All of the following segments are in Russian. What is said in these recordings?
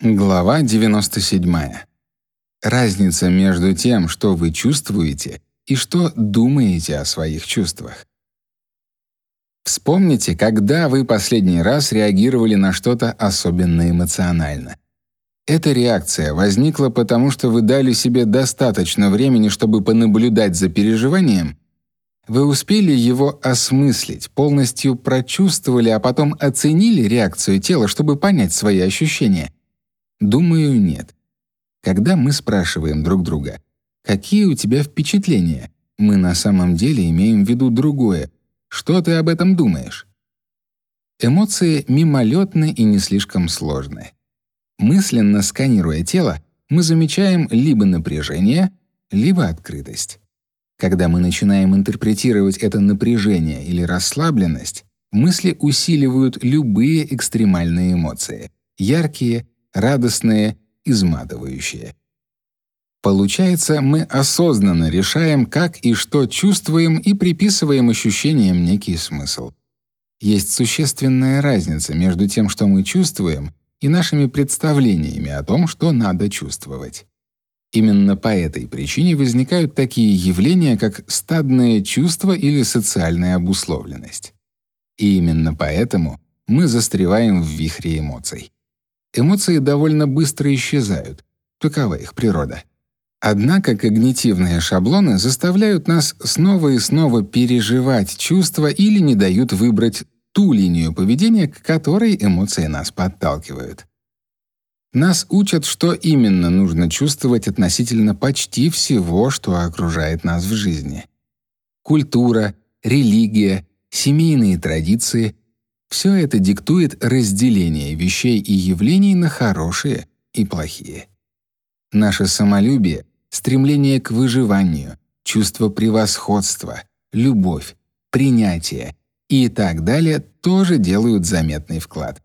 Глава 97. Разница между тем, что вы чувствуете, и что думаете о своих чувствах. Вспомните, когда вы последний раз реагировали на что-то особенно эмоционально. Эта реакция возникла потому, что вы дали себе достаточно времени, чтобы понаблюдать за переживанием. Вы успели его осмыслить, полностью прочувствовали, а потом оценили реакцию тела, чтобы понять свои ощущения — Думаю, нет. Когда мы спрашиваем друг друга, какие у тебя впечатления, мы на самом деле имеем в виду другое. Что ты об этом думаешь? Эмоции мимолетны и не слишком сложны. Мысленно сканируя тело, мы замечаем либо напряжение, либо открытость. Когда мы начинаем интерпретировать это напряжение или расслабленность, мысли усиливают любые экстремальные эмоции — яркие радостные, изматывающие. Получается, мы осознанно решаем, как и что чувствуем и приписываем ощущениям некий смысл. Есть существенная разница между тем, что мы чувствуем, и нашими представлениями о том, что надо чувствовать. Именно по этой причине возникают такие явления, как стадное чувство или социальная обусловленность. И именно поэтому мы застреваем в вихре эмоций. Эмоции довольно быстро исчезают. Такова их природа. Однако когнитивные шаблоны заставляют нас снова и снова переживать чувства или не дают выбрать ту линию поведения, к которой эмоции нас подталкивают. Нас учат, что именно нужно чувствовать относительно почти всего, что окружает нас в жизни. Культура, религия, семейные традиции все это диктует разделение вещей и явлений на хорошие и плохие. Наше самолюбие, стремление к выживанию, чувство превосходства, любовь, принятие и так далее тоже делают заметный вклад.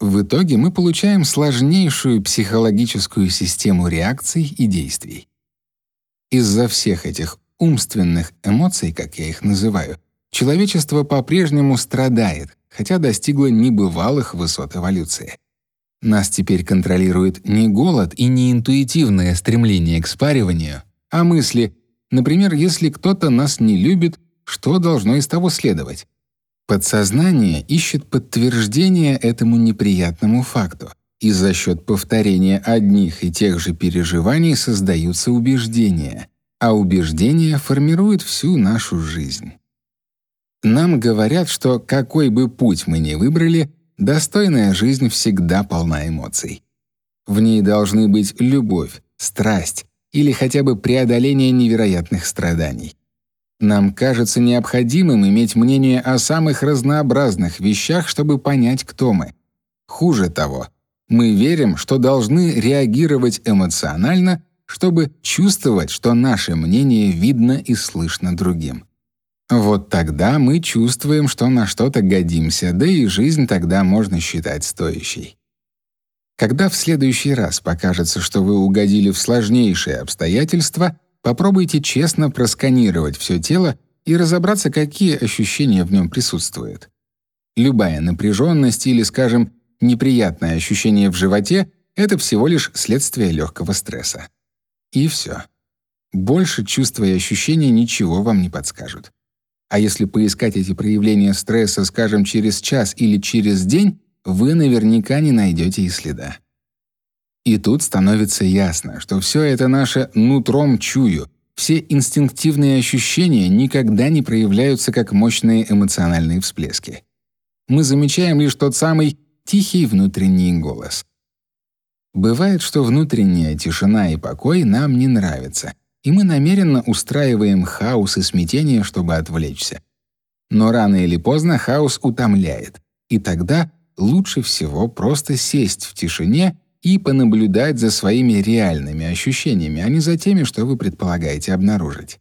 В итоге мы получаем сложнейшую психологическую систему реакций и действий. Из-за всех этих умственных эмоций, как я их называю, человечество по-прежнему страдает, хотя достигла небывалых высот эволюции. Нас теперь контролирует не голод и не интуитивное стремление к спариванию, а мысли, например, если кто-то нас не любит, что должно из того следовать? Подсознание ищет подтверждение этому неприятному факту, и за счет повторения одних и тех же переживаний создаются убеждения, а убеждения формируют всю нашу жизнь. Нам говорят, что какой бы путь мы ни выбрали, достойная жизнь всегда полна эмоций. В ней должны быть любовь, страсть или хотя бы преодоление невероятных страданий. Нам кажется необходимым иметь мнение о самых разнообразных вещах, чтобы понять, кто мы. Хуже того, мы верим, что должны реагировать эмоционально, чтобы чувствовать, что наше мнение видно и слышно другим. Вот тогда мы чувствуем, что на что-то годимся, да и жизнь тогда можно считать стоящей. Когда в следующий раз покажется, что вы угодили в сложнейшие обстоятельства, попробуйте честно просканировать все тело и разобраться, какие ощущения в нем присутствуют. Любая напряженность или, скажем, неприятное ощущение в животе — это всего лишь следствие легкого стресса. И все. Больше чувства и ощущения ничего вам не подскажут. А если поискать эти проявления стресса, скажем, через час или через день, вы наверняка не найдете и следа. И тут становится ясно, что все это наше нутром чую, все инстинктивные ощущения никогда не проявляются как мощные эмоциональные всплески. Мы замечаем лишь тот самый тихий внутренний голос. Бывает, что внутренняя тишина и покой нам не нравятся — и мы намеренно устраиваем хаос и смятение, чтобы отвлечься. Но рано или поздно хаос утомляет, и тогда лучше всего просто сесть в тишине и понаблюдать за своими реальными ощущениями, а не за теми, что вы предполагаете обнаружить.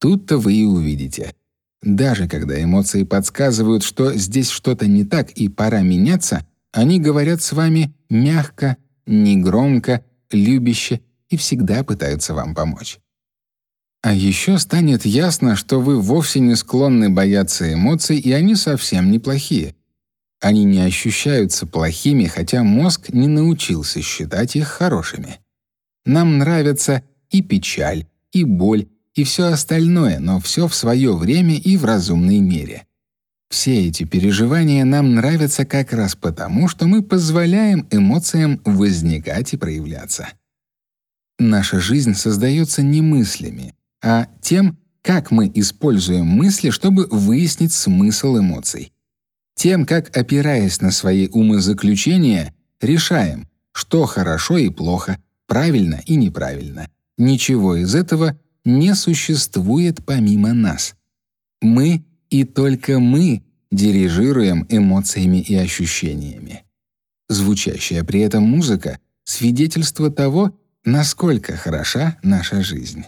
Тут-то вы и увидите. Даже когда эмоции подсказывают, что здесь что-то не так и пора меняться, они говорят с вами мягко, негромко, любяще и всегда пытаются вам помочь. А еще станет ясно, что вы вовсе не склонны бояться эмоций, и они совсем неплохие. Они не ощущаются плохими, хотя мозг не научился считать их хорошими. Нам нравится и печаль, и боль, и все остальное, но все в свое время и в разумной мере. Все эти переживания нам нравятся как раз потому, что мы позволяем эмоциям возникать и проявляться. Наша жизнь создается не мыслями, а тем, как мы используем мысли, чтобы выяснить смысл эмоций. Тем, как, опираясь на свои умозаключения, решаем, что хорошо и плохо, правильно и неправильно. Ничего из этого не существует помимо нас. Мы и только мы дирижируем эмоциями и ощущениями. Звучащая при этом музыка — свидетельство того, насколько хороша наша жизнь.